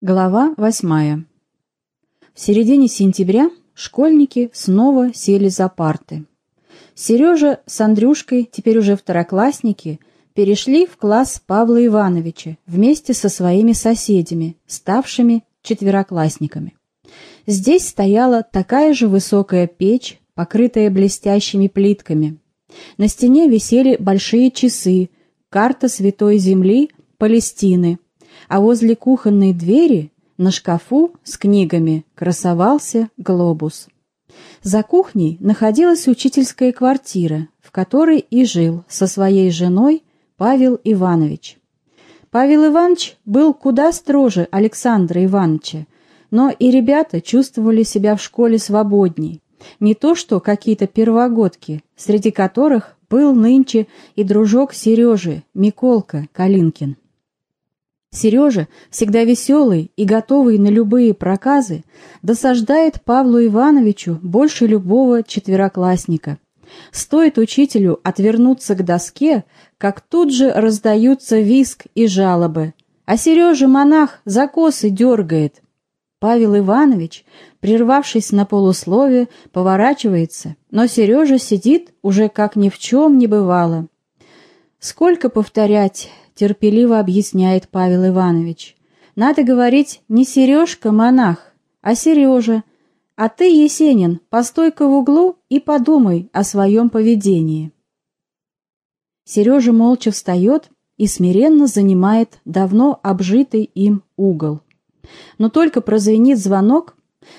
Глава восьмая. В середине сентября школьники снова сели за парты. Сережа с Андрюшкой, теперь уже второклассники, перешли в класс Павла Ивановича вместе со своими соседями, ставшими четвероклассниками. Здесь стояла такая же высокая печь, покрытая блестящими плитками. На стене висели большие часы, карта Святой Земли, Палестины – а возле кухонной двери на шкафу с книгами красовался глобус. За кухней находилась учительская квартира, в которой и жил со своей женой Павел Иванович. Павел Иванович был куда строже Александра Ивановича, но и ребята чувствовали себя в школе свободней. Не то что какие-то первогодки, среди которых был нынче и дружок Сережи, Миколка Калинкин. Сережа, всегда веселый и готовый на любые проказы, досаждает Павлу Ивановичу больше любого четвероклассника. Стоит учителю отвернуться к доске, как тут же раздаются виск и жалобы. А Сережа монах за косы дергает. Павел Иванович, прервавшись на полуслове, поворачивается, но Сережа сидит уже как ни в чем не бывало. Сколько повторять, терпеливо объясняет Павел Иванович. Надо говорить не Сережка, монах, а Сережа. А ты, Есенин, постой-ка в углу и подумай о своем поведении. Сережа молча встает и смиренно занимает давно обжитый им угол. Но только прозвенит звонок,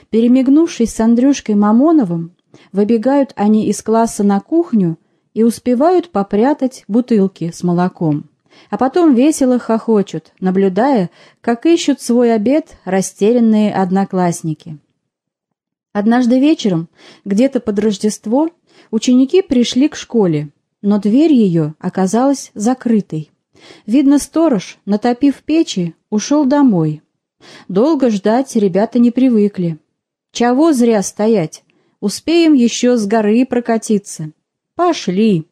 перемигнувшись с Андрюшкой Мамоновым, выбегают они из класса на кухню и успевают попрятать бутылки с молоком а потом весело хохочут, наблюдая, как ищут свой обед растерянные одноклассники. Однажды вечером, где-то под Рождество, ученики пришли к школе, но дверь ее оказалась закрытой. Видно, сторож, натопив печи, ушел домой. Долго ждать ребята не привыкли. Чего зря стоять? Успеем еще с горы прокатиться. Пошли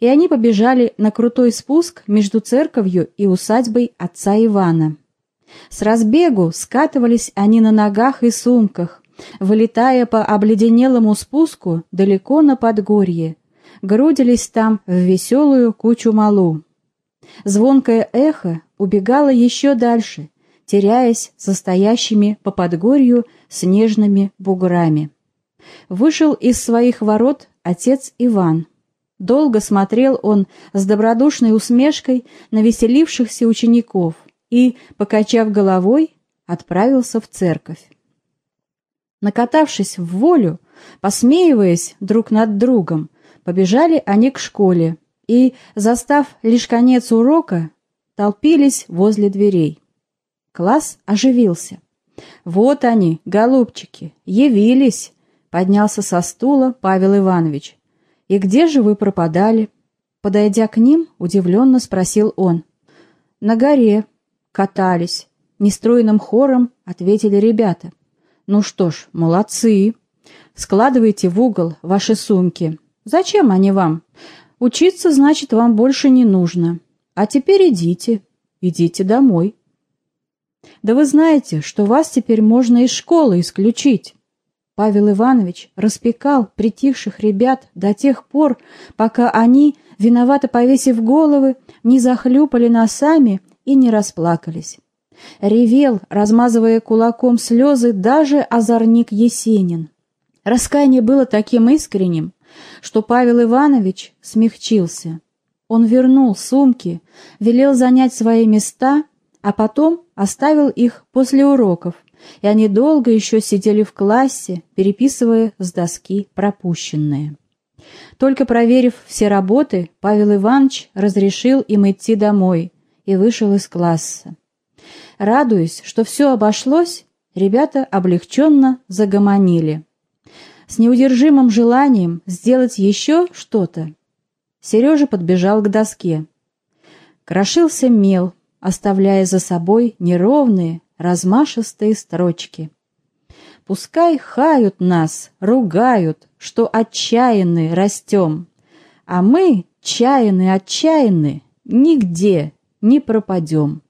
и они побежали на крутой спуск между церковью и усадьбой отца Ивана. С разбегу скатывались они на ногах и сумках, вылетая по обледенелому спуску далеко на подгорье, грудились там в веселую кучу малу. Звонкое эхо убегало еще дальше, теряясь состоящими по подгорью снежными буграми. Вышел из своих ворот отец Иван — Долго смотрел он с добродушной усмешкой на веселившихся учеников и, покачав головой, отправился в церковь. Накатавшись в волю, посмеиваясь друг над другом, побежали они к школе и, застав лишь конец урока, толпились возле дверей. Класс оживился. «Вот они, голубчики, явились!» — поднялся со стула Павел Иванович. «И где же вы пропадали?» Подойдя к ним, удивленно спросил он. «На горе. Катались». Нестроенным хором ответили ребята. «Ну что ж, молодцы. Складывайте в угол ваши сумки. Зачем они вам? Учиться, значит, вам больше не нужно. А теперь идите, идите домой». «Да вы знаете, что вас теперь можно из школы исключить». Павел Иванович распекал притихших ребят до тех пор, пока они, виновато повесив головы, не захлюпали носами и не расплакались. Ревел, размазывая кулаком слезы, даже озорник Есенин. Раскаяние было таким искренним, что Павел Иванович смягчился. Он вернул сумки, велел занять свои места, а потом оставил их после уроков, и они долго еще сидели в классе, переписывая с доски пропущенные. Только проверив все работы, Павел Иванович разрешил им идти домой и вышел из класса. Радуясь, что все обошлось, ребята облегченно загомонили. С неудержимым желанием сделать еще что-то, Сережа подбежал к доске. Крошился мел, оставляя за собой неровные, размашистые строчки. Пускай хают нас, ругают, что отчаянны растем, а мы, чаяны отчаянны, нигде не пропадем.